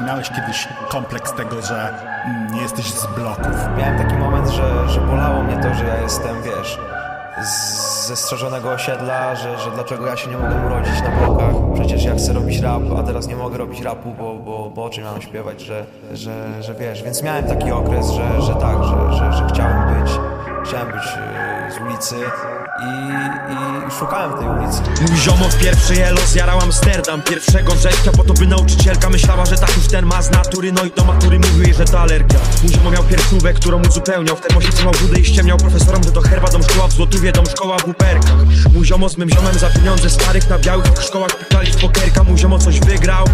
Ty miałeś kiedyś kompleks tego, że mm, nie jesteś z bloków. Miałem taki moment, że, że bolało mnie to, że ja jestem, wiesz, ze strzeżonego osiedla, że, że dlaczego ja się nie mogę urodzić na blokach. Przecież ja chcę robić rap, a teraz nie mogę robić rapu, bo, bo, bo o czym mam śpiewać, że, że, że wiesz. Więc miałem taki okres, że, że tak, że, że, że chciałem być, chciałem być yy, z ulicy i, i szukałem tej ulicy. Mój ziomo w pierwszy elo zjarał Amsterdam. Pierwszego września po to by nauczycielka myślała, że tak już ten ma z natury. No i do matury mówił jej, że to alergia. Mój ziomo miał pierśnówek, którą uzupełniał. W termosie trzymał budę i ściemniał profesorom, że to herba Dom szkoła w Złotówie, dom szkoła w Uperkach. Mój ziomo z mym ziomem za pieniądze starych na białych szkołach pikali w pokerka Mój ziomo coś wygrał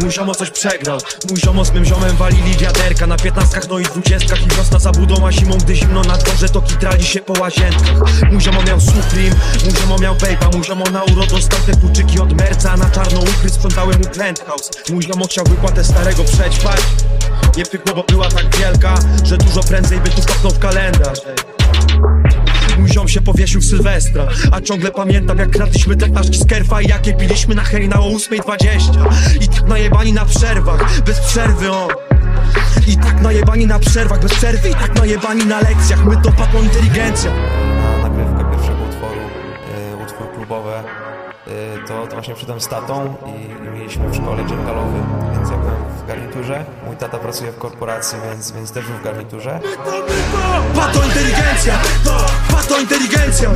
Mój ziomo coś przegrał. Mój ziomo z mym ziomem walili wiaderka. Na piętnastkach, no i dwudziestkach. I wiosna za budą, a zimą, gdy zimno na dworze To kitrali się po łazienkach. Mój ziomo miał Supreme, mój ziomo miał Bape'a Mój ziomo na uro dostał te kluczyki od merca. Na czarno ukry sprzątały mu penthouse Mój ziomo chciał wypłatę starego przećpać Nie pykło, bo była tak wielka Że dużo prędzej by tu kopnął w kalendarz ziom się powiesił w Sylwestra A ciągle pamiętam jak kradliśmy te paszki z kerfa I jakie piliśmy na hejna o 8.20 I tak najebani na przerwach, bez przerwy o. I tak najebani na przerwach, bez przerwy I tak najebani na lekcjach, my to papo inteligencja. Na nagrywkę pierwszego utworu, y, utwór klubowy, to, to właśnie przyszedłem z tatą i, i mieliśmy w szkole dżungalowy, więc ja byłem w garniturze. Mój tata pracuje w korporacji, więc, więc też był w garniturze. Pato inteligencja, pato inteligencja,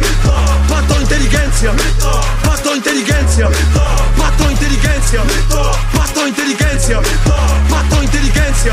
pato inteligencja, pato inteligencja, pato inteligencja, pato inteligencja, pato inteligencja,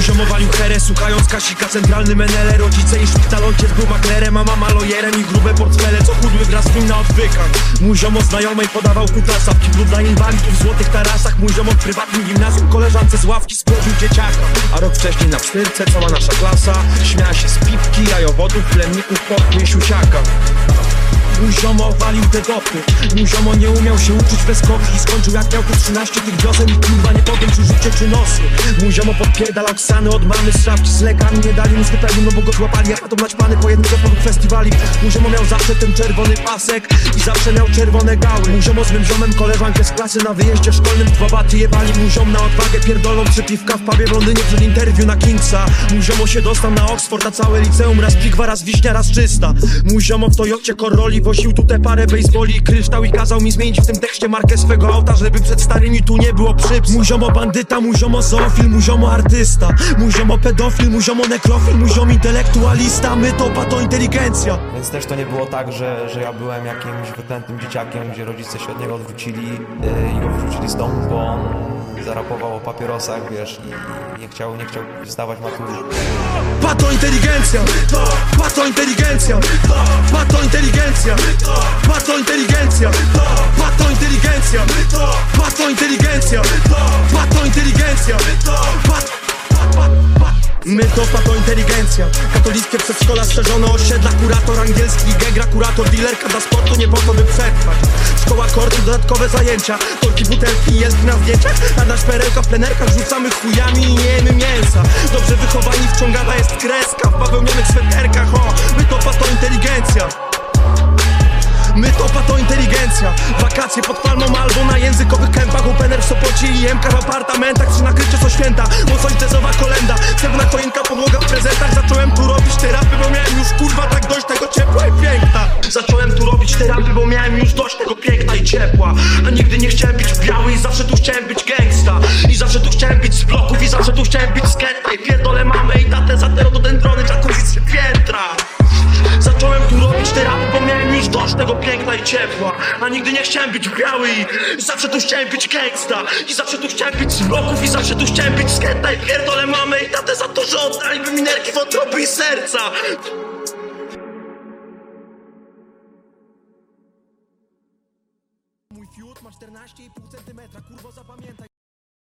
Mój ziomowalił herę, słuchając Kasika Centralny menele, rodzice i szpital Ojciec był maklerem, a mama lojerem I grube portfele, co chudły z nim na odwykach. Mój ziomo znajomej podawał kutlasa W kiblu dla inwalidów w złotych tarasach. Mój ziomo w prywatnym gimnazjum Koleżance z ławki spłodził dzieciaka. A rok wcześniej na cztyrce cała nasza klasa Śmiała się z piwki, jajowodów, plemników, popnie, siusiaka Mój ziomo walił te dopy. Mój ziomo nie umiał się uczyć bez koki I skończył jak miał tu 13 tych wiosen I kurwa nie powiem czy życie czy nosy Mój ziomo podpierdalał ksany od mamy szafki Z lekami nie dali mu skupełu no bo go złapali A to naćpany po jednym z festiwali. Mój ziomo miał zawsze ten czerwony pasek I zawsze miał czerwone gały. Mój ziomo z mym ziomem koleżankę z klasy Na wyjeździe szkolnym dwa baty jebali. Mój ziom na odwagę pierdolą trzy piwka w pubie w Londynie Przed interwiu na Kingsa. Mój ziomo się dostał na Oxford A całe liceum raz pigwa, raz wiśnia, raz czysta. Mój ziomo w Toyocie Corolli Woził tu te parę baseboli kryształ I kazał mi zmienić w tym tekście markę swego auta Żeby przed starymi tu nie było przyps Mój ziomo bandyta, mój ziomo zoofil, mój ziomo artysta. Mój ziomo pedofil, mój ziomo nekrofil, mój ziomo intelektualista. My to pato inteligencja. Więc też to nie było tak, że, że ja byłem jakimś wyklętym dzieciakiem, gdzie rodzice się od niego odwrócili yy, i go wyrzucili z domu, bo on zarapował o papierosach, wiesz, i nie chciał, nie chciał zdawać matury. Pato inteligencja, pato inteligencja, pato inteligencja, pato inteligencja, pato inteligencja, pato inteligencja, pato inteligencja, My to pato inteligencja. Katolickie przedszkola strzeżone osiedla Kurator angielski, gegra, kurator, dealerka Dla sportu nie po to by przetrwać. Szkoła kortu, dodatkowe zajęcia Torki, butelki, jelki na zdjęciach. A nasz perełka w plenerkach rzucamy chujami i nie jemy mięsa kreska W bawełnianych sweterkach, o My to inteligencja. My to inteligencja. Wakacje pod palmą albo na językowych kępach Opener w Sopocie i MK w apartamentach Czy nakrycie co święta, mocno jazzowa kolenda. Cebna choinka, podłoga w prezentach Zacząłem tu robić te rapy, bo miałem już kurwa tak dość tego ciepła i piękna. Zacząłem tu robić te rapy, bo miałem już dość tego piękna i ciepła. A nigdy nie chciałem być biały i zawsze tu chciałem być Zacząłem tu robić te rapy, bo miałem już dość tego piękna i ciepła. A nigdy nie chciałem być biały i zawsze tu chciałem być gangsta. I zawsze tu chciałem być z bloków i zawsze tu chciałem być getta I pierdolę mamę i tatę za to, że oddaliby mi nerki, wątroby i serca. Mój fiut ma 14,5 cm, kurwo zapamiętaj